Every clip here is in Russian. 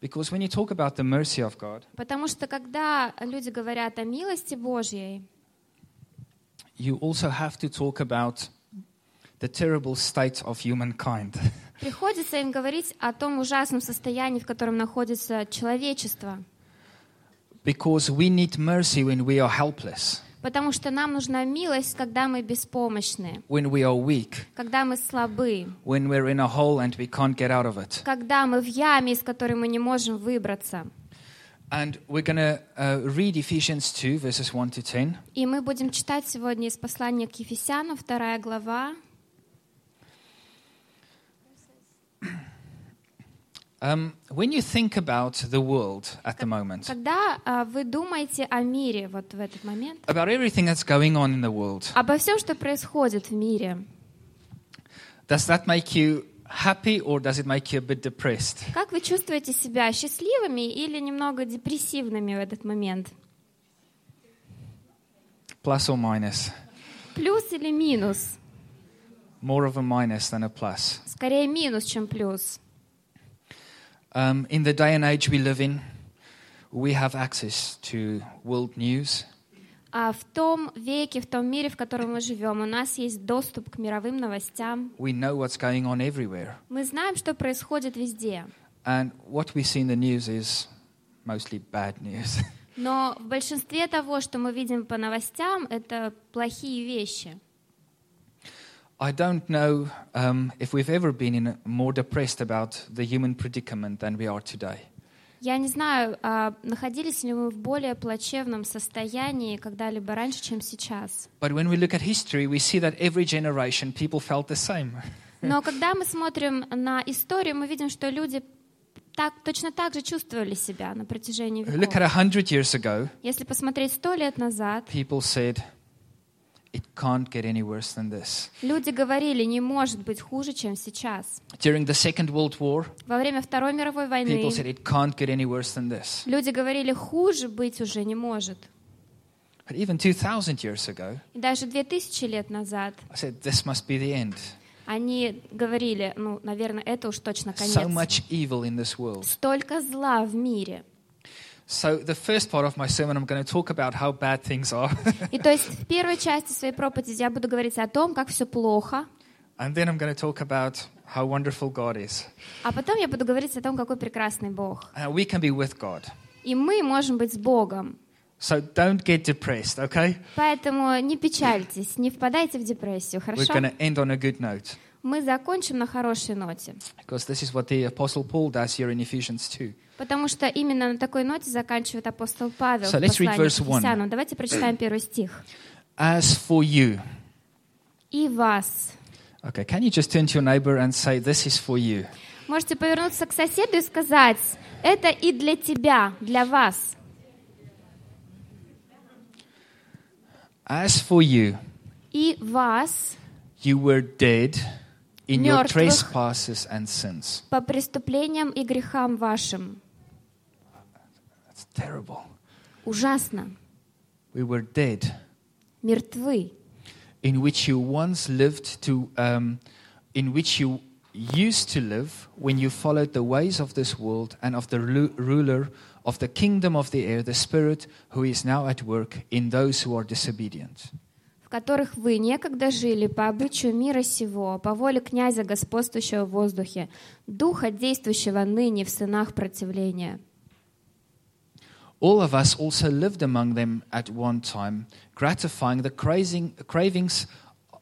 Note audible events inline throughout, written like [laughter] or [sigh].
Because when you talk about the mercy of God, Потому что когда люди говорят о милости Божьей, you also have to talk about the terrible state of humankind. [laughs] приходится им говорить о том ужасном состоянии, в котором находится человечество. because we need mercy when we are helpless, Потому что нам нужна милость, когда мы беспомощны, when we are weak, когда мы слабы, when we're in a hole and we can't get out of it. когда мы в яме, из которой мы не можем выбраться. And we're going to uh, read Ephesians 2, verses 1 to 10. И мы будем читать сегодня из послания к Ефесянам, вторая глава. Um, when you think about the world at the moment, Когда а, вы думаете о мире вот в этот момент, about everything that's going on in the world, обо всем, что происходит в мире, does that make you happy or does it make you a bit depressed? как вы чувствуете себя счастливыми или немного депрессивными в этот момент? Plus or minus? Плюс или минус? More of a minus than a plus. Скорее минус, чем плюс. Um, in the day and age we live in, we have access to world news. А в том веке, в том мире, в котором мы живем, у нас есть доступ к мировым новостям. We know what's going on everywhere. Мы знаем, что происходит везде. And what we see in the news is mostly bad news. [laughs] Но в большинстве того, что мы видим по новостям, это плохие вещи. I don't know um, if we've ever been in a, more depressed about the human predicament than we are today. Я не знаю, а находились ли мы в более плачевном состоянии когда-либо раньше, чем сейчас. But when we look at history, we see that every generation people felt the same. [laughs] Но когда мы смотрим на историю, мы видим, что люди так, точно так же чувствовали себя на протяжении Look веков. at a hundred years ago, Если посмотреть сто лет назад, people said, it can't get any worse than this. люди говорили, не может быть хуже, чем сейчас. During the Second World War, Во время Второй мировой войны people said, it can't get any worse than this. люди говорили, хуже быть уже не может. But even 2,000 years ago, И даже две тысячи лет назад I said, this must be the end. они говорили, ну, наверное, это уж точно конец. So much evil in this world. Столько зла в мире. So, the first part of my sermon, I'm going to talk about how bad things are. И то есть в [laughs] первой части своей проповеди я буду говорить о том, как все плохо, and then I'm going to talk about how wonderful God is. а потом я буду говорить о том, какой прекрасный Бог. Uh, we can be with God. И мы можем быть с Богом. So, don't get depressed, okay? Поэтому не печальтесь, не впадайте в депрессию, We're хорошо? going to end on a good note. Мы закончим на хорошей ноте. Because this is what the Apostle Paul does here in Ephesians 2. Потому что именно на такой ноте заканчивает апостол Павел So let's read verse к one. Ефесянам. Давайте прочитаем первый стих. As for you. «И вас». Okay, can you just turn to your neighbor and say, This is for you? Можете повернуться к соседу и сказать, это и для тебя, для вас. As for you, И вас you were dead in your Мертвых. trespasses and sins. по преступлениям и грехам вашим. That's terrible. Ужасно. We were dead, Мертвы. in which you once lived to, um, in which you used to live when you followed the ways of this world and of the ru- ruler of the kingdom of the air, the Spirit who is now at work in those who are disobedient. Которых вы некогда жили по обычаю мира сего, по воле князя, господствующего в воздухе, духа, действующего ныне в сынах противления. All of us also lived among them at one time, gratifying the cravings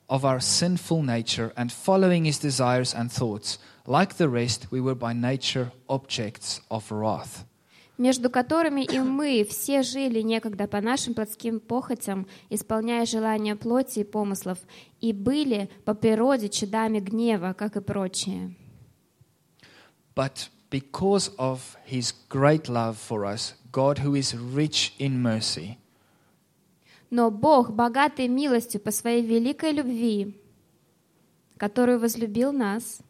of our sinful nature and following his desires and thoughts. Like the rest, we were by nature objects of wrath. Между которыми и мы все жили некогда по нашим плотским похотям, исполняя желания плоти и помыслов, и были по природе чадами гнева, как и прочие. But because of his great love for us, God, who is rich in mercy, Но Бог, богатый милостью по своей великой любви, которую возлюбил нас,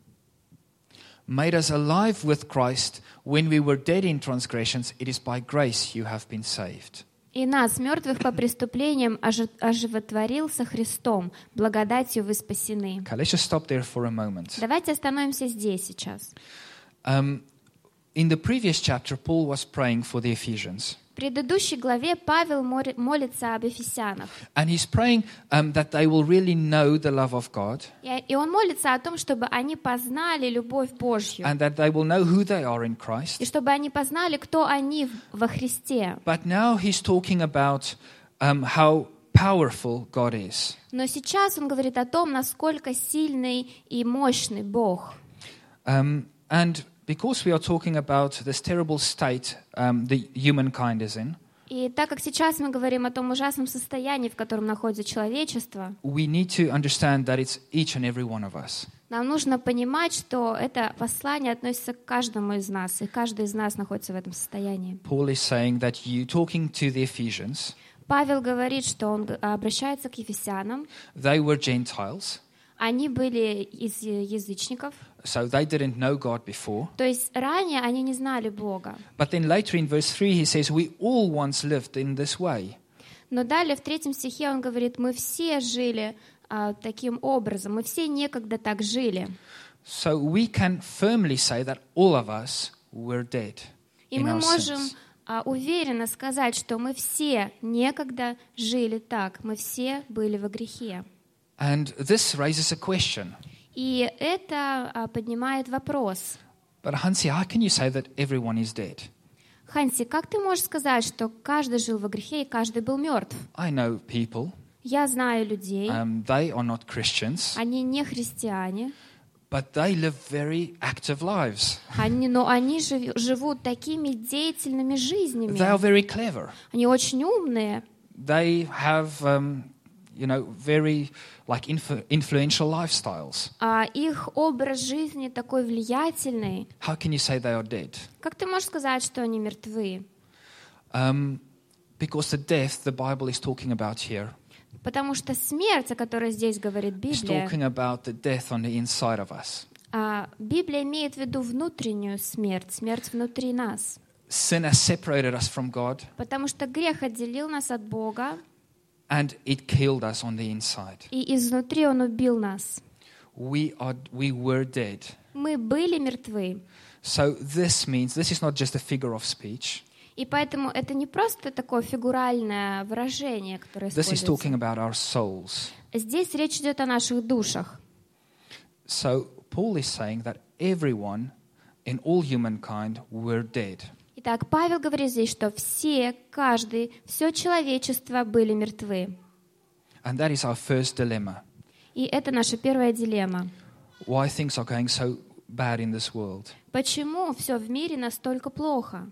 made us alive with Christ when we were dead in transgressions. It is by grace you have been saved. и нас, мертвых по преступлениям, ожи- оживотворил со Христом, благодатью вы спасены. Okay, let's just stop there for a moment. Давайте остановимся здесь сейчас. Um, In the previous chapter, Paul was praying for the Ephesians. Предыдущей главе Павел молится об Ефесянах. And he's praying um, that they will really know the love of God И и он молится о том, чтобы они познали любовь Божью. and that they will know who they are in И Christ. чтобы они познали, кто они во Христе. But now he's talking about um, how powerful God is. Но сейчас он говорит о том, насколько сильный и мощный Бог. Um, and because we are talking about this terrible state um, the humankind is in, И так как сейчас мы говорим о том ужасном состоянии, в котором находится человечество, we need to understand that it's each and every one of us. нам нужно понимать, что это послание относится к каждому из нас, и каждый из нас находится в этом состоянии. Paul is saying that you, talking to the Ephesians, Павел говорит, что он г- обращается к ефесянам. they were Gentiles, Они были из язычников, so they didn't know God before. то есть ранее они не знали Бога. But then later in verse 3, he says, We all once lived in this way. Но далее в третьем стихе он говорит, мы все жили а, таким образом, мы все некогда так жили. So we can firmly say that all of us were dead И мы можем а, уверенно сказать, что мы все некогда жили так, мы все были во грехе. And this raises a question. И это а, поднимает вопрос. But Hansi, how can you say that everyone is dead? Ханси, как ты можешь сказать, что каждый жил во грехе и каждый был мертв? I know people, Я знаю людей, um, they are not Christians, они не христиане, but they live very active lives. они, но они жив- живут такими деятельными жизнями. They are very clever. Они очень умные, They have, um, you know, very like influ- influential lifestyles. а их образ жизни такой влиятельный. How can you say they are dead? Как ты можешь сказать, что они мертвы? Um, because the death the Bible is talking about here Потому что смерть, о которой здесь говорит Библия, talking about the death on the inside of us. а, Библия имеет в виду внутреннюю смерть, смерть внутри нас. Sin has separated us from God Потому что грех отделил нас от Бога, and it killed us on the inside. и изнутри Он убил нас. We are we were dead. Мы были мертвы. So this means this is not just a figure of speech. И поэтому это не просто такое фигуральное выражение, которое This is используется. talking about our souls. Здесь речь идет о наших душах. So Paul is saying that everyone in all humankind were dead. Итак, Павел говорит здесь, что все, каждый, все человечество были мертвы. And that is our first dilemma. И это наша первая дилемма. Why things are going so bad in this world. Почему все в мире настолько плохо?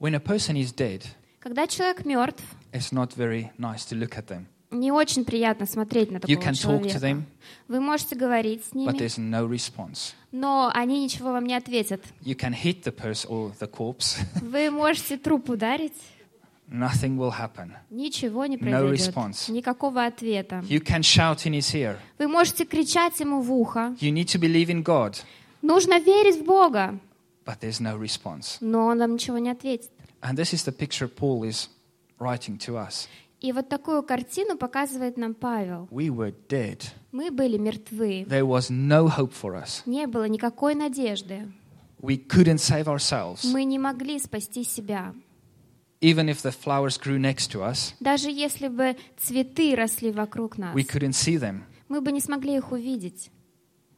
When a person is dead, Когда человек мертв, it's not very nice to look at them. Не очень приятно смотреть на такого человека. them, Вы можете говорить с but ними, there's no response. но они ничего вам не ответят. You can hit the person or the corpse, [laughs] Вы можете труп ударить, nothing will happen. ничего не No произойдет. response. Никакого ответа. You can shout in his ear. Вы можете кричать ему в ухо. You need to believe in God, Нужно верить в Бога, but there's no response. но он вам ничего не ответит. And this is the picture Paul is writing to us. И вот такую картину показывает нам Павел. We were dead. Мы были мертвы. There was no hope for us. Не было никакой надежды. We couldn't save ourselves. Мы не могли спасти себя. Even if the flowers grew next to us, Даже если бы цветы росли вокруг нас, we couldn't see them. мы бы не смогли их увидеть.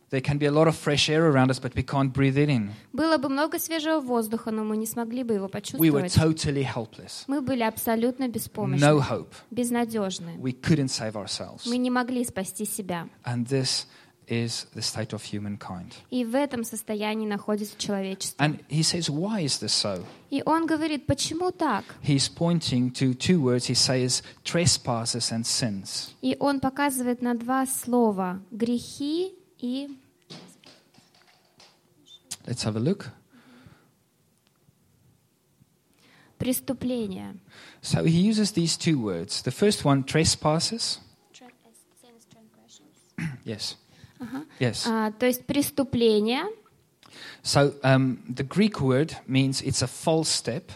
There can be a lot of fresh air around us, but we can't breathe it in. Было бы много свежего воздуха, но мы не смогли бы его We were почувствовать. totally helpless. Мы были абсолютно беспомощны, No hope. безнадежны. We couldn't save ourselves. Мы не могли спасти себя. And this is the state of humankind. И в этом состоянии находится человечество. And he says, Why is this so? И он говорит, почему так? He's pointing to two words. He says, trespasses and sins. И он показывает на два слова — грехи и... Let's have a look. преступления. So he uses these two words. The first one, trespasses. Yes. Ага. Yes. А, то есть преступление So um, the Greek word means it's a false step.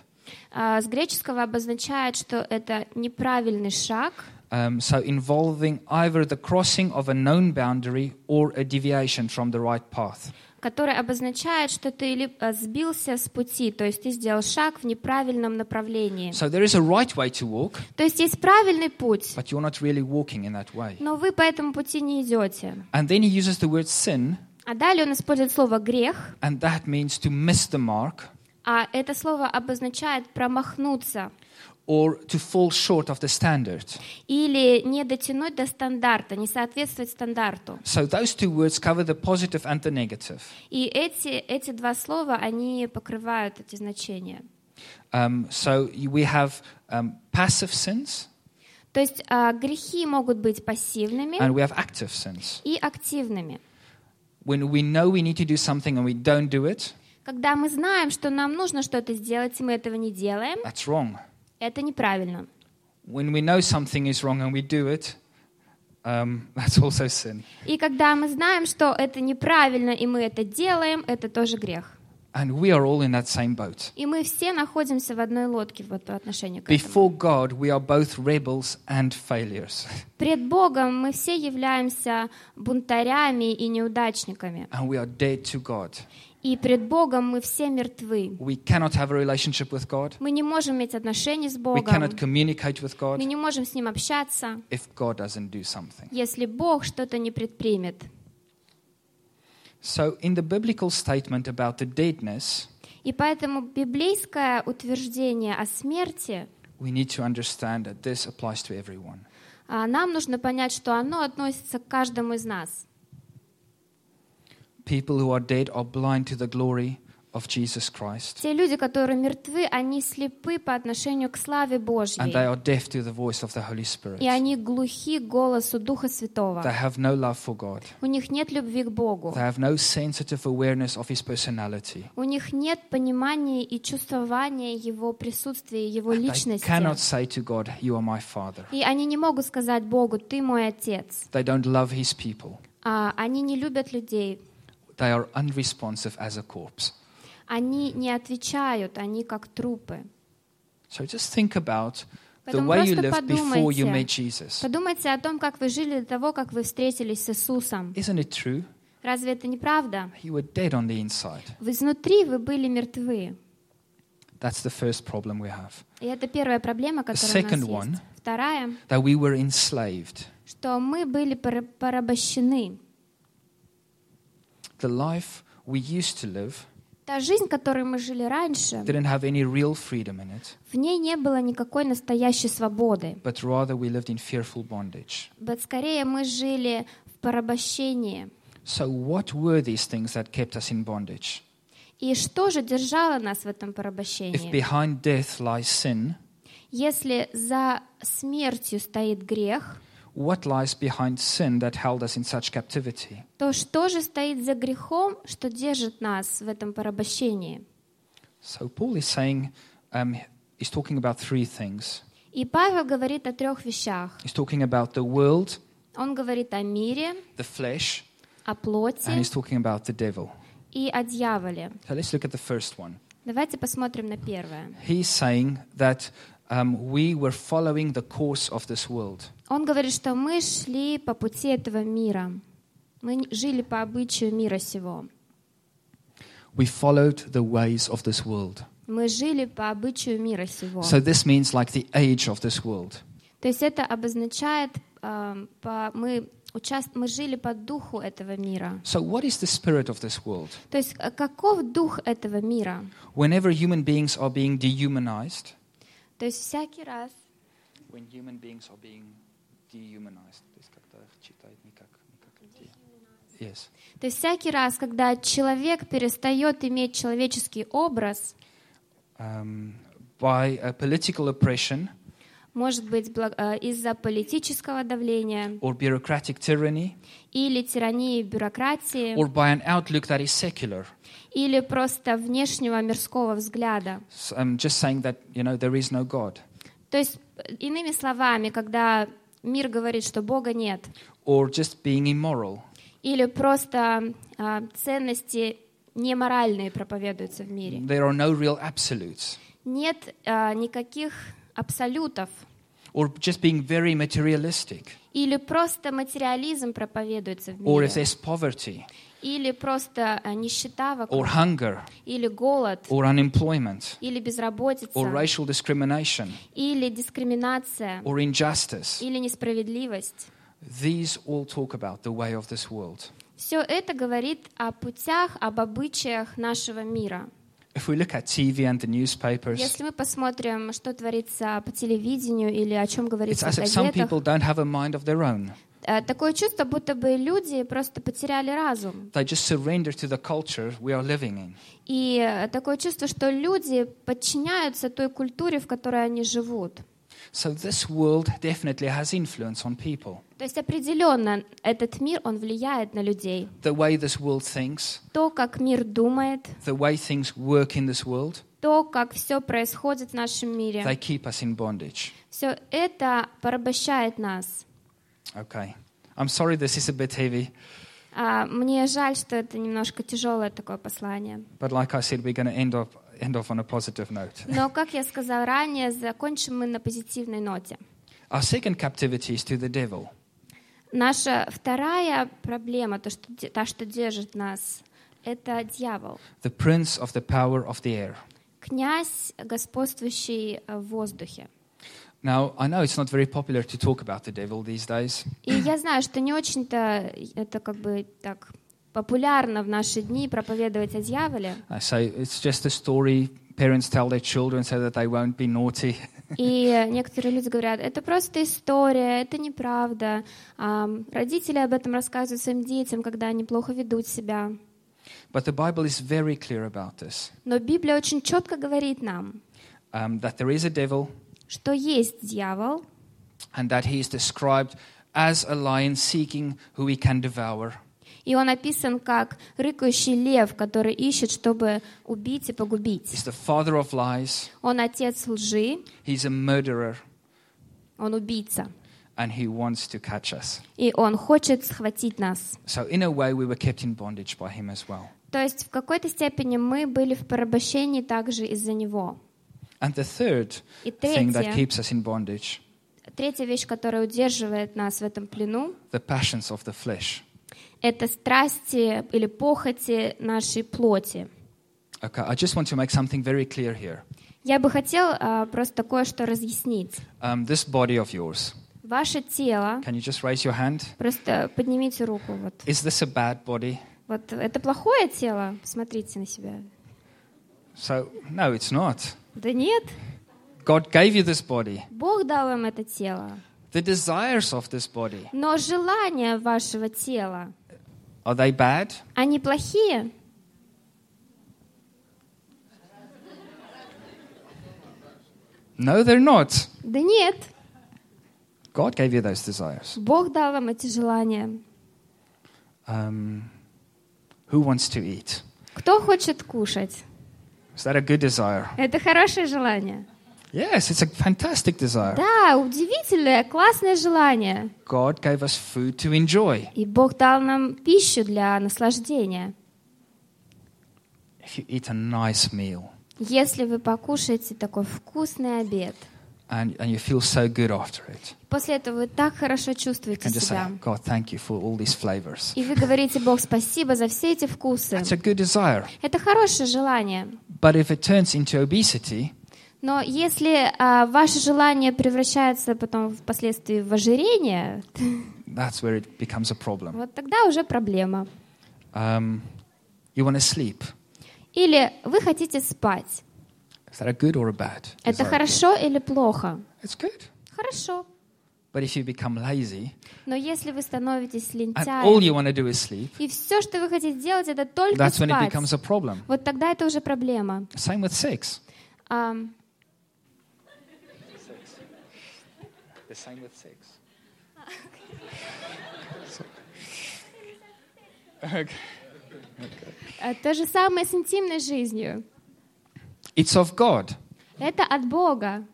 а, с греческого обозначает, что это неправильный шаг, Um, so involving either the crossing of a known boundary or a deviation from the right path. который обозначает, что ты ли- э, сбился с пути, то есть ты сделал шаг в неправильном направлении. So there is a right way to walk, То есть есть правильный путь, but you're not really walking in that way. но вы по этому пути не идете. And then he uses the word sin, А далее он использует слово грех, and that means to miss the mark а это слово обозначает промахнуться or to fall short of the standard. или не дотянуть до стандарта, не соответствовать стандарту. So those two words cover the positive and the negative. И эти, эти два слова, они покрывают эти значения. Um, so we have um, passive sins То есть а, грехи могут быть пассивными and we have active sins. и активными. When we know we need to do something and we don't do it, Когда мы знаем, что нам нужно что-то сделать, и мы этого не делаем, that's wrong. Это неправильно. When we know something is wrong and we do it, um, [laughs] that's also sin. И когда мы знаем, что это неправильно, и мы это делаем, это тоже грех. And we are all in that same boat. И мы все находимся в одной лодке по отношению к. Before God, we are both rebels and failures. [laughs] Пред Богом мы все являемся бунтарями и неудачниками. And we are dead to God. И пред Богом мы все мертвы. We cannot have a relationship with God. Мы не можем иметь отношения с We Богом. cannot communicate with Мы God не можем с Ним общаться, if God doesn't do something. если Бог что-то не предпримет. So, in the biblical statement about the deadness, И поэтому библейское утверждение о смерти, we need to understand that this applies to everyone. а, нам нужно понять, что оно относится к каждому из нас. People who are dead are blind to the glory of Jesus Christ, Те люди, которые мертвы, они слепы по отношению к славе and they Божьей. are deaf to the voice of the Holy Spirit. И они глухи голосу Духа Святого. They have no love for God. У них нет любви к Богу. They have no sensitive awareness of His personality. У них нет понимания и чувствования Его присутствия, Его They личности. cannot say to God, You are my Father. И они не могут сказать Богу, ты мой отец. They don't love His people. А, они не любят людей. They are unresponsive as a corpse. Они не отвечают, они как трупы. So just think about the way you lived before you met. Jesus. Подумайте о том, как вы жили до того, как вы встретились с Иисусом. Isn't it true? Разве это не правда? You were dead on the inside. Изнутри вы были мертвы. That's the first problem we have. И это первая проблема, которая у second нас one- есть. Вторая, That we were enslaved. что мы были пора- порабощены. The life we used to live Та жизнь, которой мы жили раньше, didn't have any real freedom in it, в ней не было никакой настоящей свободы. but rather we lived in fearful bondage. But скорее мы жили в порабощении. So, what were these things that kept us in bondage? И что же держало нас в этом If порабощении? behind death lies sin, Если за смертью стоит грех, what lies behind sin that held us in such captivity? то что же стоит за грехом, что держит нас в этом порабощении? So, Paul is saying, um, he's talking about three things. И Павел говорит о трех вещах. He's talking about the world, Он говорит о мире, the flesh, о плоти and he's talking about the devil. и о дьяволе. So, let's look at the first one. Давайте посмотрим на первое. He's saying that um, we were following the course of this world. Он говорит, что мы шли по пути этого мира. Мы н- жили по обычаю мира сего. We followed the ways of this world. Мы жили по обычаю мира сего. So, this means like the age of this world. То есть это обозначает, эм, по- мы, участ- мы жили по духу этого мира. So, what is the spirit of this world? То есть э, каков дух этого мира? Whenever human beings are being dehumanized, То есть всякий раз, when human beings are being dehumanized, то есть когда их читают не как- не как людей. Yes. то есть всякий раз, когда человек перестает иметь человеческий образ, Um, by a political oppression может быть э, из-за политического давления or bureaucratic tyranny или тирании бюрократии, or by an outlook that is secular. или просто внешнего мирского взгляда. So I'm just saying that, you know, there is no God. То есть, иными словами, когда мир говорит, что Бога нет, Or just being immoral. или просто а, ценности неморальные проповедуются в мире. There are no real absolutes. Нет а, никаких абсолютов. Or just being very materialistic. Или просто материализм проповедуется в Or if мире. there's poverty. или просто э, нищета вокруг, or hunger или голод, or unemployment или or безработица, racial discrimination или дискриминация, or injustice. или несправедливость. These all talk about the way of this world. Все это говорит о путях, об обычаях нашего мира. If we look at TV and the newspapers, Если мы посмотрим, что творится по телевидению или о чем говорится в as if some газетах, people don't have a mind of their own. э, такое чувство, будто бы люди просто потеряли разум. They just surrender to the culture we are living in. И э, такое чувство, что люди подчиняются той культуре, в которой они живут. So this world definitely has influence on people. То есть определенно этот мир, он влияет на людей. The way this world thinks, То, как мир думает, the way things work in this world, то, как все происходит в нашем they мире, keep us in bondage. все это порабощает нас. Okay. I'm sorry this is a bit heavy, А, Мне жаль, что это немножко тяжелое такое послание. but like I said, we're going to end off end off on a positive note. [laughs] Но, как я сказал ранее, закончим мы на позитивной ноте. Our second captivity is to the devil. Наша вторая проблема, то, что, та, что держит нас, это дьявол. the prince of the power of the air. Князь, господствующий в воздухе. Now, I know it's not very popular to talk about the devil these days, И я знаю, что не очень-то это как бы так популярно в наши дни проповедовать о дьяволе. I say it's just a story parents tell their children so that they won't be naughty. [laughs] И некоторые люди говорят, это просто история, это неправда. Ам, Родители об этом рассказывают своим детям, когда они плохо ведут себя. but the Bible is very clear about this Но Библия очень четко говорит нам, um, that there is a devil что есть дьявол, and that he is described as a lion seeking who he can devour. И он описан как рыкающий лев, который ищет, чтобы убить и погубить. He's the father of lies, Он отец лжи, he's a murderer, он убийца, and he wants to catch us. и он хочет схватить нас. So, in a way, we were kept in bondage by him as well. То есть в какой-то степени мы были в порабощении также из-за него. And the third И thing that keeps us in bondage третья вещь, которая удерживает нас в этом плену, the passions of the flesh. Это страсти или похоти нашей плоти. Okay, I just want to make something very clear here. Я бы хотел а, просто кое-что разъяснить. Um, this body of yours, Ваше тело, can you just raise your hand? просто поднимите руку. Вот, Is this a bad body? вот это плохое тело? Посмотрите на себя. So, no, it's not. Да нет, God gave you this body. Бог дал вам это тело. The desires of this body, Но желания вашего тела, are they bad? они плохие? No, they're not. Да нет, God gave you those desires. Бог дал вам эти желания. Um, who wants to eat? Кто хочет кушать? Is that a good desire? Это хорошее желание. Yes, it's a fantastic desire. Да, удивительное, классное желание. God gave us food to enjoy. И Бог дал нам пищу для наслаждения. If you eat a nice meal Если вы покушаете такой вкусный обед, and, and you feel so good after it, после этого вы так хорошо чувствуете just say, себя. God, thank you for all these flavors. И вы говорите, Бог, спасибо за все эти вкусы. That's a good desire. Это хорошее желание. But if it turns into obesity, Но если а, ваше желание превращается потом впоследствии в ожирение, [laughs] that's where it becomes a problem. вот тогда уже проблема. Um, you want to sleep. Или вы хотите спать. Is that a good or a bad? Это хорошо или плохо? It's good. Хорошо. But if you become lazy Но если вы становитесь and all лентяем, you want to do is sleep, и все, что вы хотите делать, это только that's when it спать, becomes a problem. вот тогда это уже проблема. Same with sex. Ам, The same with sex. а то же самое с интимной жизнью. It's of God. Это от Бога.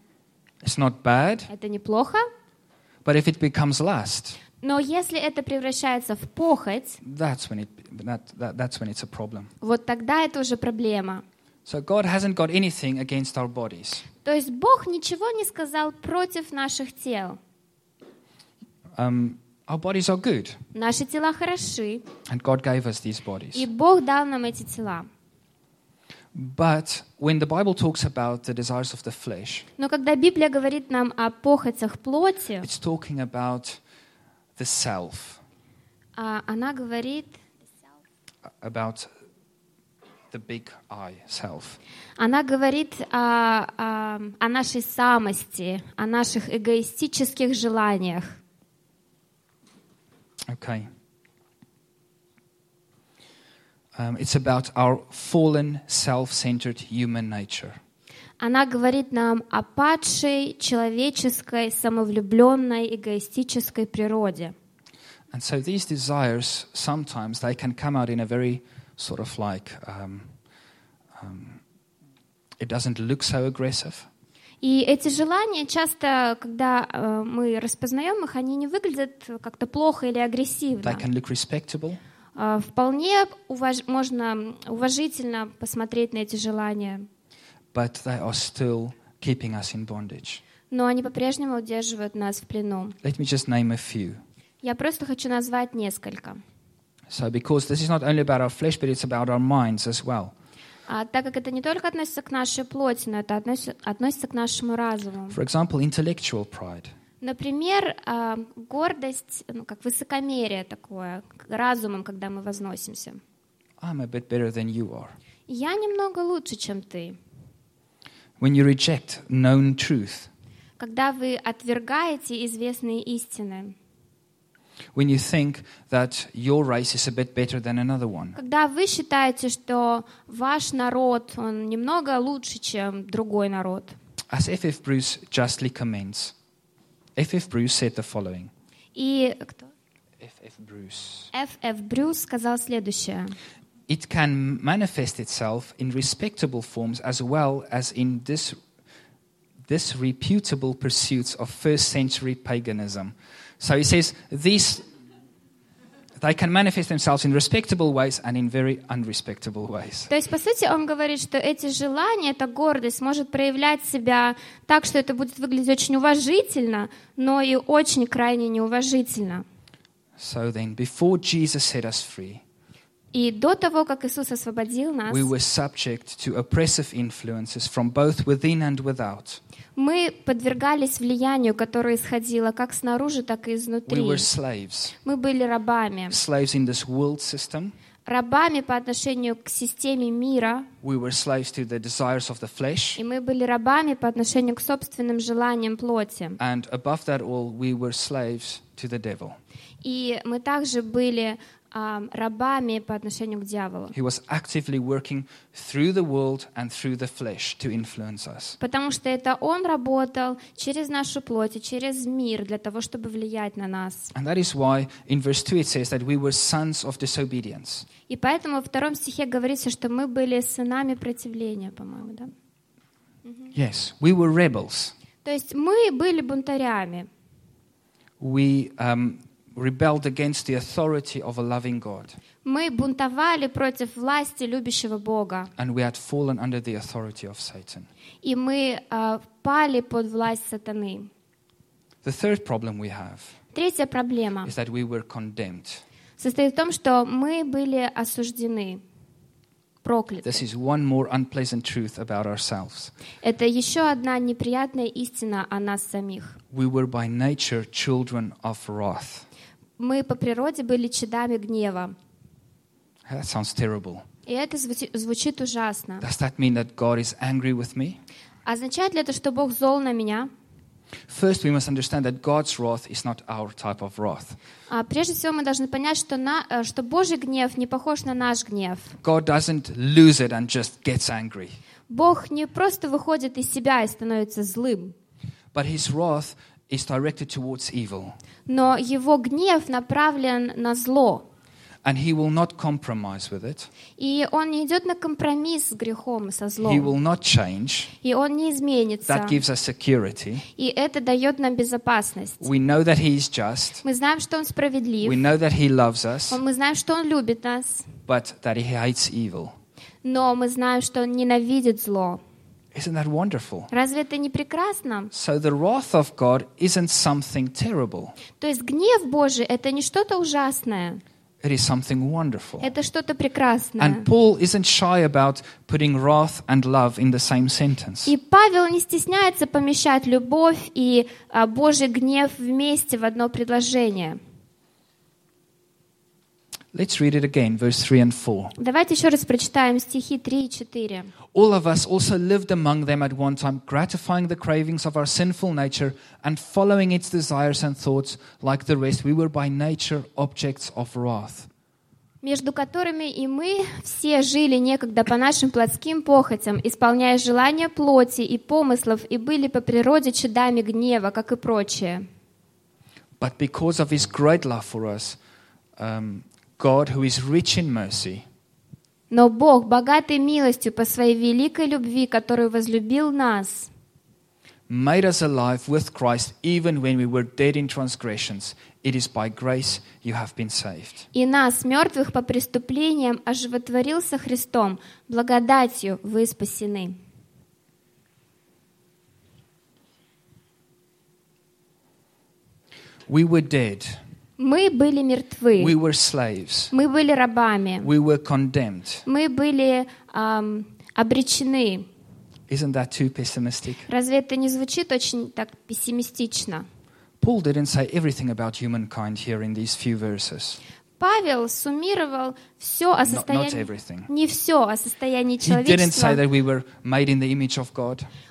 It's not bad, Это неплохо, but if it becomes lust, но если это превращается в похоть, that's when it that, that that's when it's a problem. вот тогда это уже проблема. So God hasn't got anything against our bodies. То есть Бог ничего не сказал против наших тел. Um, Our bodies are good, Наши тела хороши, and God gave us these и bodies. Бог дал нам эти тела. But when the Bible talks about the desires of the flesh, Но когда Библия говорит нам о похотях плоти, it's talking about the self, а, она говорит, about the big I, self. она говорит о, о- о нашей самости, о наших эгоистических желаниях. Okay. Um, it's about our fallen, self centered human nature. Она говорит нам о падшей человеческой, самовлюбленной, эгоистической природе. And so these desires, sometimes they can come out in a very sort of like, um, um, it doesn't look so aggressive. И эти желания часто, когда э, мы распознаем их, они не выглядят как-то плохо или агрессивно. They can look respectable, Э, Вполне уваж- можно уважительно посмотреть на эти желания, but they are still keeping us in bondage. но они по-прежнему удерживают нас в плену. Let me just name a few. Я просто хочу назвать несколько. So, because this is not only about our flesh, but it's about our minds as well. А так как это не только относится к нашей плоти, но это относится, относится к нашему разуму. For example, intellectual pride. Например, а, гордость, ну, как высокомерие такое, разумом, когда мы возносимся. I'm a bit better than you are. Я немного лучше, чем ты. When you reject known truth, Когда вы отвергаете известные истины, when you think that your race is a bit better than another one, когда вы считаете, что ваш народ, он немного лучше, чем другой народ. as F.F. Bruce justly comments. F.F. Bruce said the following. И кто? F.F. Bruce. Ф. Ф. Брюс сказал следующее. It can manifest itself in respectable forms as well as in this disreputable pursuits of first century paganism. So he says these they can manifest themselves in respectable ways and in very unrespectable ways. То есть, по сути, он говорит, что эти желания, эта гордость может проявлять себя так, что это будет выглядеть очень уважительно, но и очень крайне неуважительно. So then, before Jesus set us free, И до того, как Иисус освободил нас, we were subject to oppressive influences from both within and without. Мы подвергались влиянию, которое исходило как снаружи, так и We изнутри. were slaves, Мы были рабами. slaves in this world system. Рабами по отношению к системе мира, We were slaves to the desires of the flesh. и мы были рабами по отношению к собственным желаниям плоти. And above that all, we were slaves to the devil. И мы также были рабами по отношению к дьяволу. He was actively working through the world and through the flesh to influence us. Потому что это Он работал через нашу плоть и через мир для того, чтобы влиять на нас. And that is why in verse 2 it says that we were sons of disobedience. И поэтому во втором стихе говорится, что мы были сынами противления, по-моему, да? Yes, we were rebels. То есть мы были бунтарями. We um, rebelled against the authority of a loving God. Мы бунтовали против власти любящего Бога. And we had fallen under the authority of Satan. И мы а, пали под власть сатаны. The third problem we have Третья проблема is that we were condemned. состоит в том, что мы были осуждены, прокляты. This is one more unpleasant truth about ourselves. Это еще одна неприятная истина о нас самих. We were by nature children of wrath. Мы по природе были чадами гнева. That sounds terrible. И это звучи- звучит ужасно. Does that mean that God is angry with me? Означает ли это, что Бог зол на меня? First, we must understand that God's wrath is not our type of wrath. А прежде всего мы должны понять, что, на, э, что Божий гнев не похож на наш гнев. God doesn't lose it and just gets angry. Бог не просто выходит из себя и становится злым, But his wrath is directed towards evil. но его гнев направлен на зло. And he will not compromise with it. И он не идет на компромисс с грехом и со He злом. will not change. И он не изменится. That gives us security. И это дает нам безопасность. We know that he is just. Мы знаем, что он We справедлив. know that he loves us, Мы знаем, что он любит нас. but that he hates evil. Но мы знаем, что он ненавидит зло. Isn't that wonderful? Разве это не прекрасно? So the wrath of God isn't something terrible. То есть гнев Божий — это не что-то ужасное, It is something wonderful. это что-то прекрасное. And Paul isn't shy about putting wrath and love in the same sentence. И Павел не стесняется помещать любовь и а, Божий гнев вместе в одно предложение. Let's read it again, verse 3 and 4. Давайте еще раз прочитаем стихи 3 и 4. All of us also lived among them at one time, gratifying the cravings of our sinful nature and following its desires and thoughts. Like the rest, we were by nature objects of wrath. между которыми и мы все жили некогда по нашим плотским похотям, исполняя желания плоти и помыслов, и были по природе чадами гнева, как и прочее. But because of his great love for us, um, God, who is rich in mercy, Но Бог, богатый милостью по своей великой любви, которую возлюбил нас, made us alive with Christ even when we were dead in transgressions. It is by grace you have been saved. и нас, мертвых по преступлениям, оживотворил со Христом, благодатью вы спасены. We were dead. Мы были мертвы, We were slaves. мы были рабами, We were condemned. мы были ам, обречены. Isn't that too pessimistic? Разве это не звучит очень так пессимистично? Paul didn't say everything about humankind here in these few verses. Павел суммировал все о Not, not состоянии... Не все о состоянии человечества. we.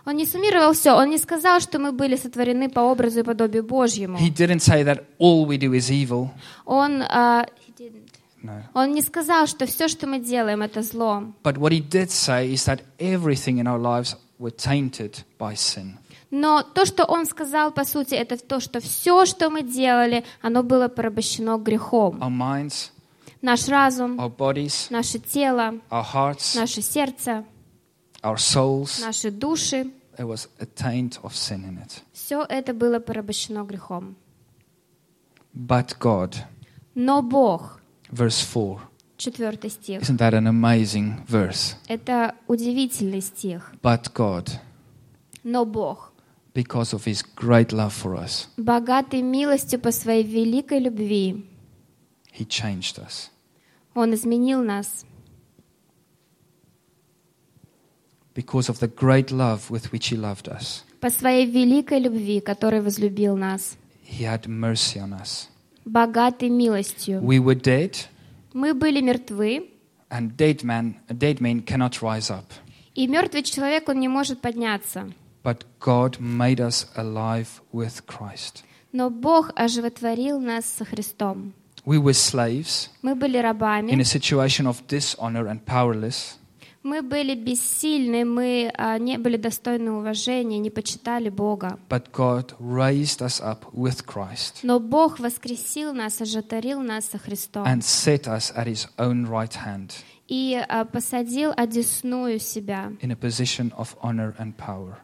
Он не суммировал все. Он не сказал, что мы были сотворены по образу и подобию Божьему. Он, а, No. он не сказал, что все, что мы делаем, это зло. But what he did say is that everything in our lives were tainted by sin. Но то, что он сказал, по сути, это то, что все, что мы делали, оно было порабощено грехом. Our minds, Наш разум, our bodies, наше тело, our hearts, наше сердце, our souls, наши души, there was a taint of sin in it. все это было порабощено грехом. But God, Но Бог, verse 4. четвертый стих, Isn't that an amazing verse? это удивительный стих. But God, Но Бог, because of his great love for us, богатый милостью по своей великой любви, he changed us. Он изменил нас. Because of the great love with which he loved us, По своей великой любви, который возлюбил нас. he had mercy on us. Богатый милостью. We were dead, Мы были мертвы, and dead man, dead men cannot rise up. и мертвый человек, он не может подняться. But God made us alive with Christ. Но Бог оживотворил нас со Христом. We were slaves Мы были in рабами, a situation of dishonor and powerless. мы были бессильны, мы а, не были достойны уважения, не почитали Бога. But God raised us up with Christ Но Бог воскресил нас, оживотворил нас со Христом and set us at his own right hand и а, посадил одесную себя in a position of honor and power.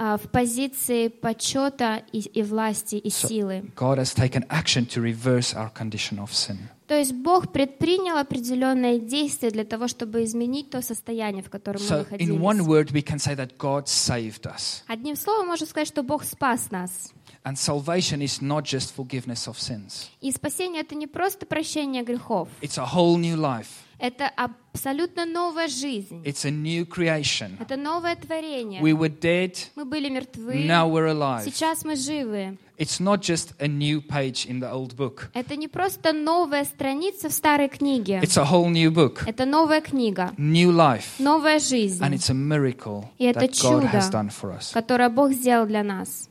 А, в позиции почета и, и власти и So- силы. God has taken action to reverse our condition of sin. То есть Бог предпринял определенные действия для того, чтобы изменить то состояние, в котором мы So, in one находились. word, we can say that God saved us. Одним словом, можно сказать, что Бог спас нас. And salvation is not just forgiveness of sins, И спасение — это не просто прощение грехов. it's a whole new life, Это абсолютно новая жизнь. it's a new creation. Это новое творение. We were dead, Мы были мертвы. now we're alive. Сейчас мы живы. It's not just a new page in the old book, Это не просто новая страница в старой книге. it's a whole new book, Это новая книга, new life. новая жизнь, And it's a miracle И это that God чудо. has done for us. которую Бог сделал для нас.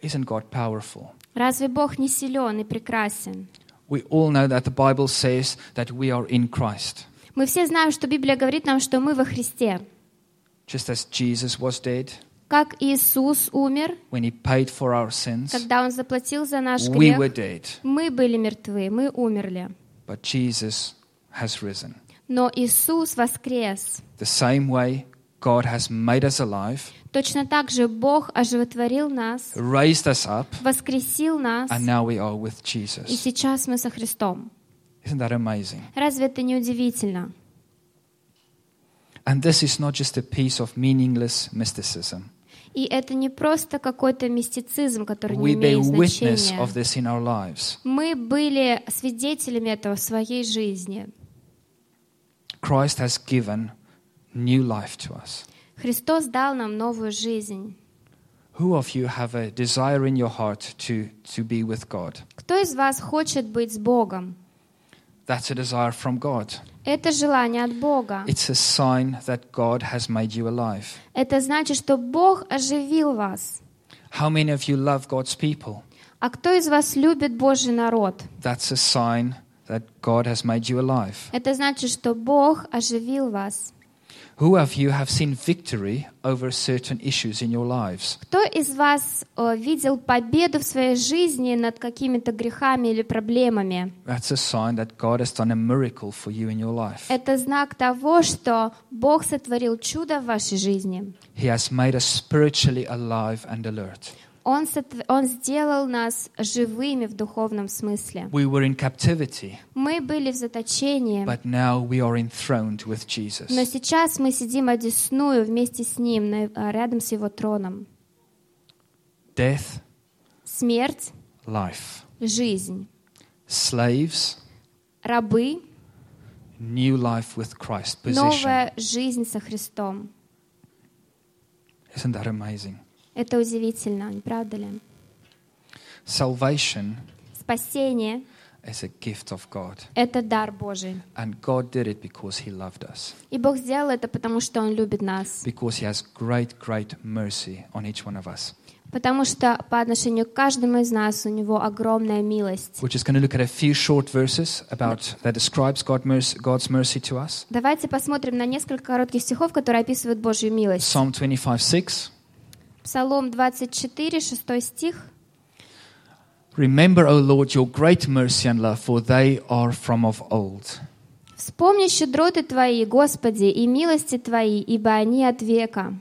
Isn't God powerful? Разве Бог не силен и прекрасен? We all know that the Bible says that we are in Christ. Мы все знаем, что Библия говорит нам, что мы во Христе. Just as Jesus was dead Как Иисус умер, when he paid for our sins, когда Он заплатил за наш we were грех, dead, мы были мертвы, мы умерли. but Jesus has risen. Но Иисус воскрес. The same way God has made us alive, Точно так же Бог оживотворил нас, raised us up, воскресил нас, and now we are with и Jesus. сейчас мы со Христом. Isn't that amazing? Разве это не удивительно? And this is not just a piece of meaningless mysticism. И это не просто какой-то мистицизм, который не имеет значения. Мы были свидетелями этого в своей жизни. Christ has given new life to us. Христос дал нам новую жизнь. Who of you have a desire in your heart to, to be with God? Кто из вас хочет быть с Богом? That's a desire from God. Это желание от Бога. It's a sign that God has made you alive. Это значит, что Бог оживил вас. How many of you love God's people? А кто из вас любит Божий народ? That's a sign that God has made you alive. Это значит, что Бог оживил вас. Who of you have seen victory over certain issues in your lives? Кто из вас э, видел победу в своей жизни над какими-то грехами или проблемами? That's a sign that God has done a miracle for you in your life. Это знак того, что Бог сотворил чудо в вашей жизни. He has made us spiritually alive and alert. Он, Он сделал нас живыми в духовном смысле. We were in captivity, Мы были в заточении, but now we are enthroned with но Jesus. сейчас мы сидим одесную вместе с Ним, а, рядом с Его троном. Death, Смерть, life. жизнь. Slaves, Рабы, new life with Christ. Position. новая жизнь со Христом. Isn't that amazing? Это удивительно, не правда ли? Salvation Спасение is a gift of God. — это дар Божий. And God did it because He loved us. И Бог сделал это, потому что Он любит нас. Because He has great, great mercy on each one of us. Потому что по отношению к каждому из нас у Него огромная милость. Давайте посмотрим на несколько коротких стихов, которые описывают Божью милость. Psalm 25:6. Псалом 24, 6 стих. Remember, O Lord, your great mercy and love, for they are from of old. «Вспомни щедроты Твои, Господи, и милости Твои, ибо они от века».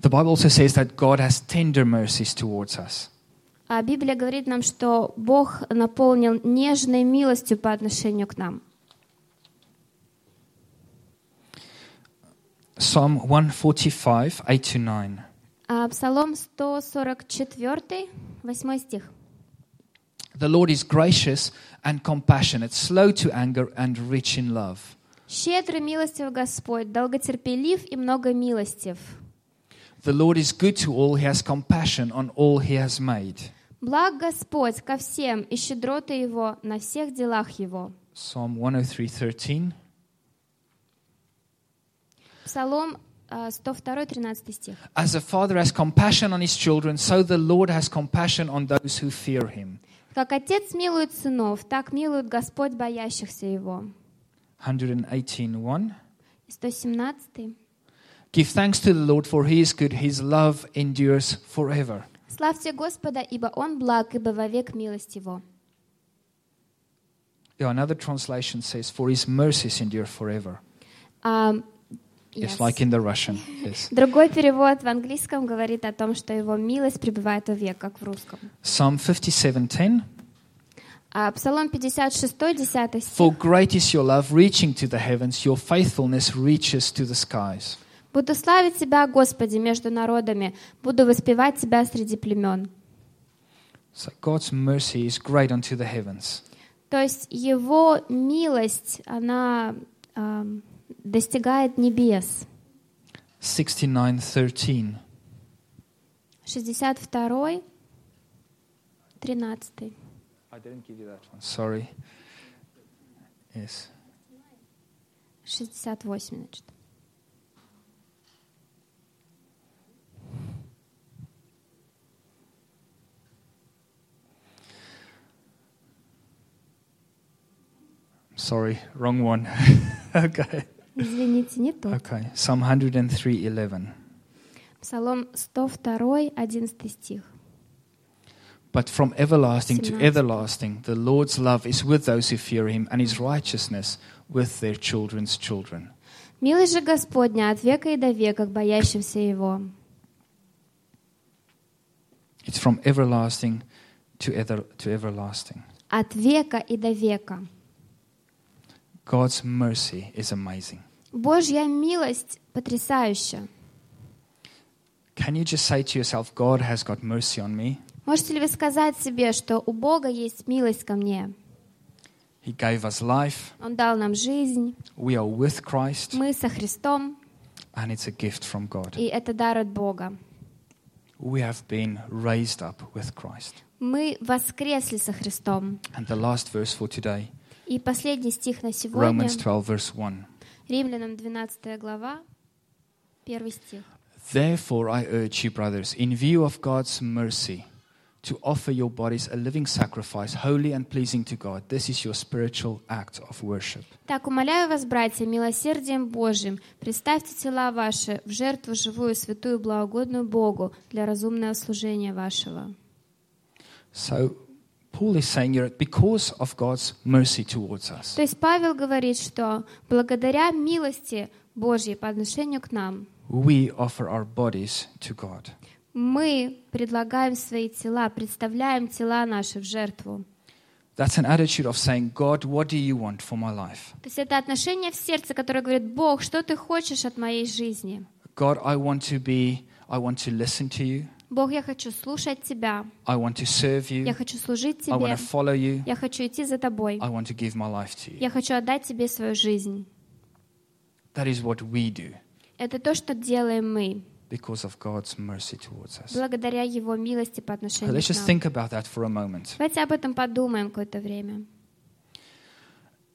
The Bible also says that God has tender mercies towards us. А Библия говорит нам, что Бог наполнил нежной милостью по отношению к нам. Psalm 145, 8 to 9. А Псалом 144, 8 стих. The Lord is gracious and compassionate, slow to anger and rich in love. «Щедрый милостив Господь, долготерпелив и много милостив. The Lord is good to all, he has compassion on all he has made. Благ Господь ко всем, и щедроты Его на всех делах Его». Psalm 103:13. Псалом а, 102, 13 стих. As a father has compassion on his children, so the Lord has compassion on those who fear him. «Как отец милует сынов, так милует Господь боящихся Его». 118:1. И 117. Give thanks to the Lord for he is good, his love endures forever. «Славьте Господа, ибо Он благ, ибо вовек милость Его». Yeah, another translation says, For his mercies endure forever. А, Yes, like in the Russian. Yes. Другой перевод в английском говорит о том, что Его милость пребывает вовек, как в русском. Psalm 57:10. А Псалом 56, 10 стих. For great is your love reaching to the heavens, your faithfulness reaches to the skies. «Буду славить Тебя, Господи, между народами, буду воспевать Тебя среди племен». So God's mercy is great unto the heavens. То есть Его милость, она ам, достигает небес. 69:13. 62, 13. I didn't give you that one. Sorry. Yes. 68, значит. Sorry, wrong one. okay. Извините, не тот. Okay. Psalm 103:11. Псалом 102, 11 стих. But from everlasting to 17. everlasting, the Lord's love is with those who fear him, and his righteousness with their children's children. «Милость же Господня от века и до века к боящимся Его». It's from everlasting to, ever, to everlasting. От века и до века. God's mercy is amazing. Божья милость потрясающая. Can you just say to yourself, God has got mercy on me? Можете ли вы сказать себе, что у Бога есть милость ко мне? He gave us life. Он дал нам жизнь, We are with Christ, мы со Христом, and it's a gift from God. и это дар от Бога. We have been raised up with Christ. Мы воскресли со Христом. And the last verse for today, И последний стих на сегодня, Romans 12, verse 1. Римлянам 12 глава, первый стих. Therefore, I urge you, brothers, in view of God's mercy, to offer your bodies a living sacrifice, holy and pleasing to God. This is your spiritual act of worship. Так, умоляю вас, братья, милосердием Божьим, представьте тела ваши в жертву живую, святую, благогодную Богу для разумного служения вашего. So, Paul is saying here, because of God's mercy towards us, То есть Павел говорит, что благодаря милости Божьей по отношению к нам, we offer our bodies to God. мы предлагаем свои тела, представляем тела наши в жертву. That's an attitude of saying, God, what do you want for my life? То есть это отношение в сердце, которое говорит, Бог, что ты хочешь от моей жизни? God, I want to be, I want to listen to you. Бог, я хочу слушать Тебя, I want to serve you. я хочу служить I want Тебе, to follow you. я хочу идти за Тобой, I want to give my life to you. я хочу отдать Тебе свою жизнь. That is what we do Это то, что делаем мы, because of God's mercy towards us. благодаря Его милости по отношению let's к just нам. think about that for a moment. Давайте об этом подумаем какое-то время.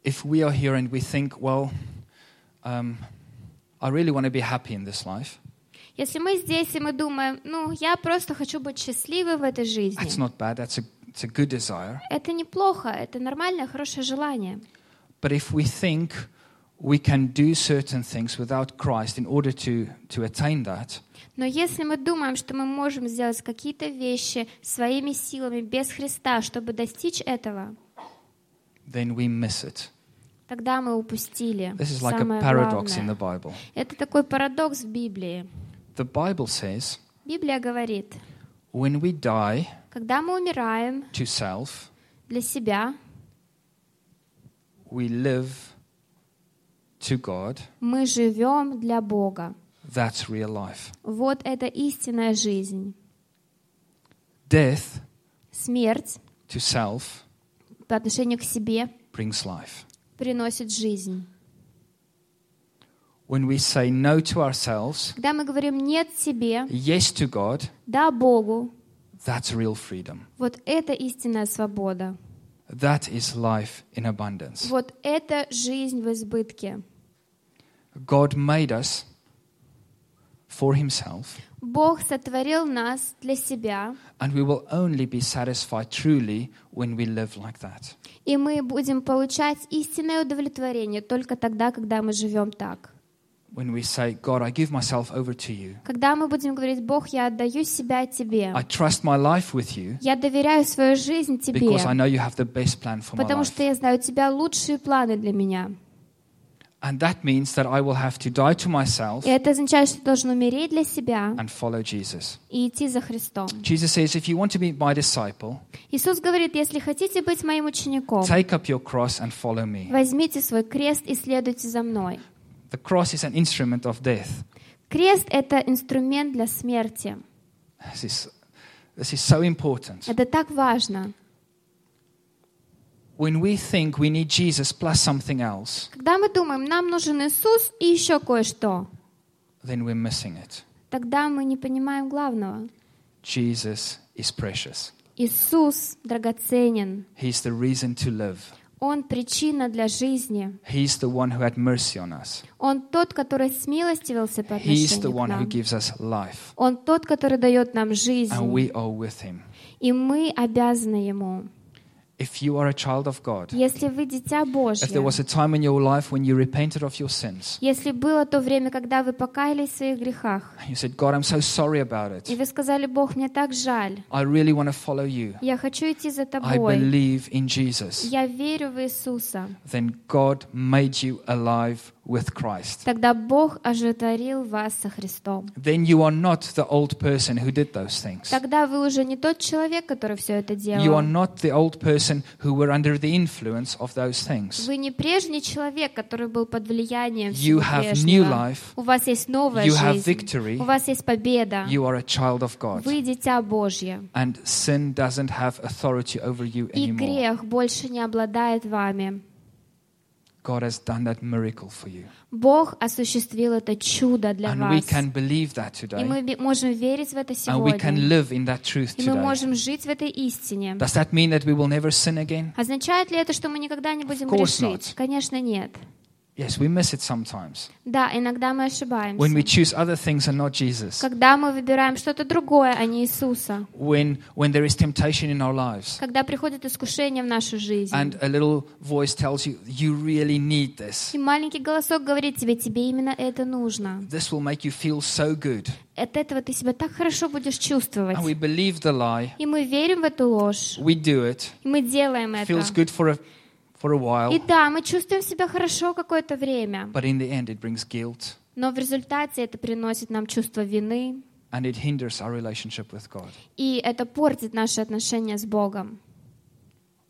If we are here and we think, well, um, I really want to be happy in this life, Если мы здесь и мы думаем, ну, я просто хочу быть счастливой в этой жизни, that's not bad. That's a, it's a good desire. это неплохо, это нормальное, хорошее желание. But if we think we can do certain things without Christ in order to, to attain that, Но если мы думаем, что мы можем сделать какие-то вещи своими силами без Христа, чтобы достичь этого, then we miss it. тогда мы упустили This is like a самое paradox in the главное. Bible. Это такой парадокс в Библии. The Bible says Библия говорит, when we die когда мы умираем to self, для себя, we live to God. мы живем для Бога. That's real life. Вот это истинная жизнь. Death Смерть to self по отношению к себе brings life. приносит жизнь. When we say no to ourselves, Когда мы говорим «нет» себе, yes to God, «да» Богу, that's real freedom. вот это истинная свобода. That is life in abundance. Вот это жизнь в избытке. God made us for Himself, Бог сотворил нас для себя, and we will only be satisfied truly when we live like that. и мы будем получать истинное удовлетворение только тогда, когда мы живем так. When we say, God, I give myself over to you, Когда мы будем говорить, Бог, я отдаю себя Тебе, I trust my life with you я доверяю свою жизнь Тебе, because I know you have the best plan for my потому life. что я знаю, у Тебя лучшие планы для меня. And that means that I will have to die to myself И это означает, что должен умереть для себя and follow Jesus. и идти за Христом. Jesus says, if you want to be my disciple, Иисус говорит, если хотите быть моим учеником, take up your cross and follow me. возьмите свой крест и следуйте за мной. The cross is an instrument of death. Крест — это инструмент для смерти. This is, this is so important. Это так важно. When we think we need Jesus plus something else, Когда мы думаем, нам нужен Иисус и еще кое-что, then we're missing it. тогда мы не понимаем главного. Jesus is precious. Иисус драгоценен. He's the reason to live. Он причина для жизни. He's the one who had mercy on us. Он тот, который смилостивился по He's the отношению к one who нам. gives us life. Он тот, который дает нам And жизнь. we are with him. И мы обязаны Ему. If you are a child of God, Если вы дитя if there Божье, was a time in your life when you repented of your sins, если было то время, когда вы покаялись в своих грехах, and you said, God, I'm so sorry about и it. вы сказали, Бог, мне так жаль, I really want to follow you. я хочу идти за I Тобой, believe in Jesus. я верю в Иисуса, Then God made you alive with Christ. Тогда Бог ожитворил вас со Христом. Then you are not the old person who did those things. Тогда вы уже не тот человек, который все это You are делал. not the old person who were under the influence of those things. Вы не прежний человек, который был под влиянием You всего have new life. У вас есть новая You have жизнь. victory. У вас есть победа. You are a child of God. Вы дитя Божье. And sin doesn't have authority over you И anymore. грех больше не обладает вами. God has done that miracle for you. Бог осуществил это чудо для And we вас. can believe that И today. мы бе- можем верить в это And we can сегодня. live in that truth И мы today. можем жить в этой истине. Does that mean that we will never sin again? Означает ли это, что мы никогда не будем Of course грешить? not. Конечно, нет. Yes, we miss it sometimes. Да, иногда мы When we ошибаемся. choose other things and not Jesus. Когда мы выбираем что-то другое, а не Иисуса. When, when there is temptation in our lives. Когда приходит искушение в нашу жизнь. And a little voice tells you, you really need this. И маленький голосок говорит тебе, тебе именно это нужно. This will make you feel so good. От этого ты себя так хорошо будешь чувствовать. And we believe the lie. И мы верим в эту ложь. We do it. И мы делаем это. Feels good for a, for a И while. да, мы чувствуем себя хорошо какое-то время. But in the end, it brings guilt. Но в результате это приносит нам чувство вины. And it hinders our relationship with God. И это портит наши отношения с Богом.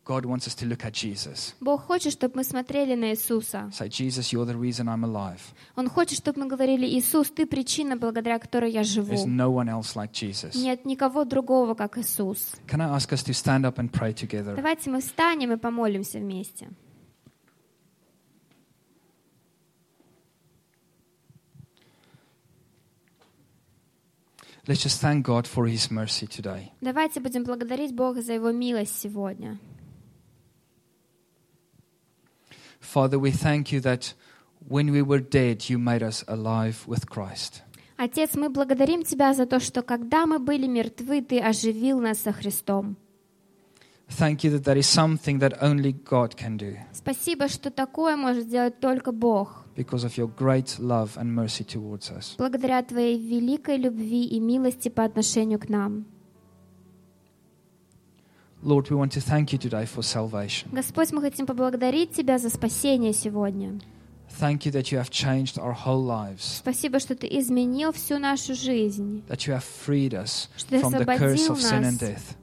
God wants us to look at Jesus. Бог хочет, чтобы мы смотрели на Иисуса. Say, Jesus, you're the reason I'm alive. Он хочет, чтобы мы говорили, Иисус, ты причина, благодаря которой я There's живу. no one else like Jesus. Нет никого другого, как Иисус. Can I ask us to stand up and pray together? Давайте мы встанем и помолимся вместе. Let's just thank God for His mercy today. Давайте будем благодарить Бога за Его милость сегодня. Father, we thank you that when we were dead, you made us alive with Christ. Отец, мы благодарим Тебя за то, что когда мы были мертвы, Ты оживил нас со Христом. Thank you that that is something that only God can do Спасибо, что такое может сделать только Бог, because of your great love and mercy towards us. благодаря Твоей великой любви и милости по отношению к нам. Lord, we want to thank you today for salvation. Господь, мы хотим поблагодарить Тебя за спасение сегодня. Thank you that you have changed our whole lives, Спасибо, что Ты изменил всю нашу жизнь that you have freed us Что from the curse of sin and death.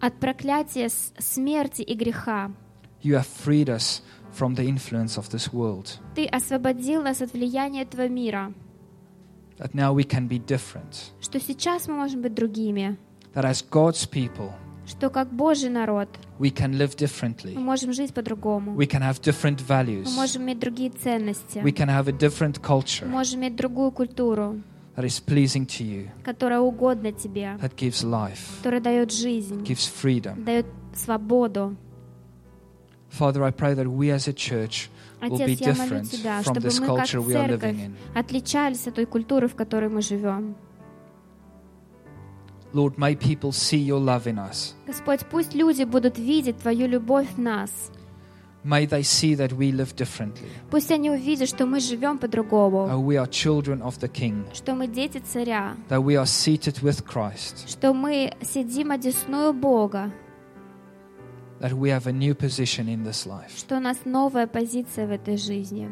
от проклятия, смерти и греха. You have freed us from the influence of this world, Ты освободил нас от влияния этого мира, that now we can be different, что сейчас мы можем быть другими, that as God's people, что как Божий народ we can live мы differently. можем жить по-другому, We can have different мы values. можем иметь другие ценности, We can have a different мы culture можем иметь другую культуру, that is pleasing to you, которая угодна Тебе, that gives life, которая дает жизнь, gives freedom. дает свободу. Father, I pray that we as a church will be different from this мы culture we are living in. отличались от той культуры, в которой мы живем. Lord, may people see your love in us. Господь, пусть люди будут видеть Твою любовь в нас. May they see that we live differently. Пусть они увидят, что мы живем по-другому, Uh, we are children of the King, что мы дети царя, that we are seated with Christ, что мы сидим одесную Бога, that we have a new position in this life. что у нас новая позиция в этой жизни.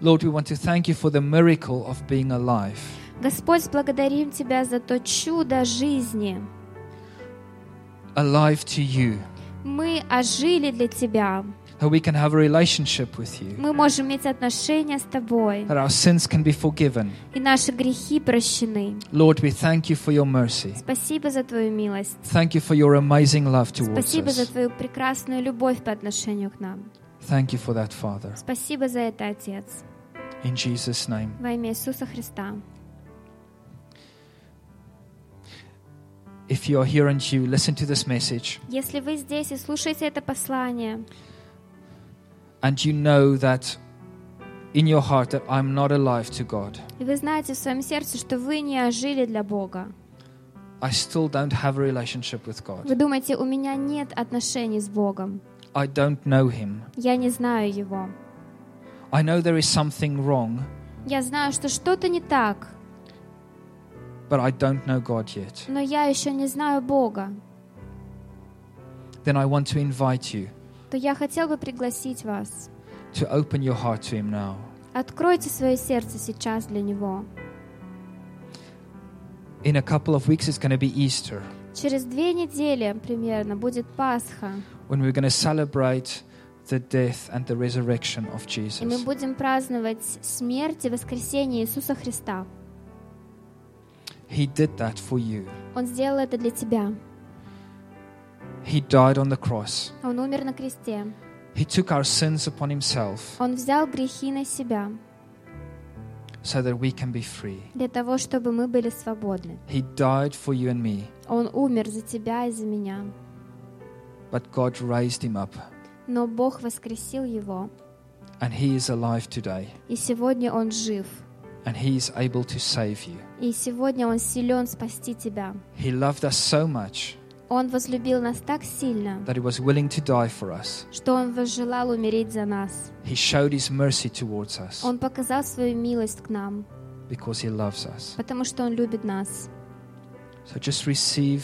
Lord, we want to thank you for the miracle of being alive. Господь, благодарим Тебя за то чудо жизни. Alive to you, Мы ожили для Тебя. that we can have a relationship with you, Мы можем иметь отношения с Тобой. that our sins can be forgiven. И наши грехи прощены. Lord, we thank you for your mercy. Спасибо за Твою милость. Thank you for your amazing love towards Спасибо за us. Твою прекрасную любовь по отношению к нам. Thank you for that, Father. Спасибо за это, Отец. In Jesus' name. Во имя Иисуса Христа. If you are here and you listen to this message Если вы здесь и слушаете это послание, and you know that in your heart that I'm not alive to God, и вы знаете в своем сердце, что вы не ожили для Бога, I still don't have a relationship with вы God. думаете, у меня нет отношений с Богом, I don't know Him. я не знаю Его. I know there is something wrong, Я знаю, что что-то не так, But I don't know God yet. но я еще не знаю Бога. Then I want to invite you То я хотел бы пригласить вас to open your heart to Him now. Откройте свое сердце сейчас для Него. In a couple of weeks, it's going to be Easter Через две недели примерно будет Пасха, when we're going to celebrate the death and the resurrection of и мы Jesus. будем праздновать смерть и воскресение Иисуса Христа. He did that for you. Он сделал это для тебя. He died on the cross. Он умер на кресте. He took our sins upon himself Он взял грехи на себя so that we can be free. для того, чтобы мы были свободны. He died for you and me, Он умер за тебя и за меня. but God raised him up, Но Бог воскресил его, and he is alive today, и сегодня он жив. And he is able to save you. И сегодня он силен спасти тебя. He loved us so much Он возлюбил нас так сильно, that he was willing to die for us. что он возжелал умереть за нас. He showed his mercy towards us Он показал свою милость к нам, because he loves us. потому что он любит нас. So just receive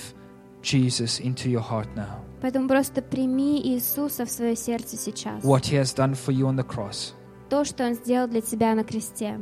Jesus into your heart now. Поэтому просто прими Иисуса в свое сердце сейчас. What he has done for you on the cross. То, что он сделал для тебя на кресте.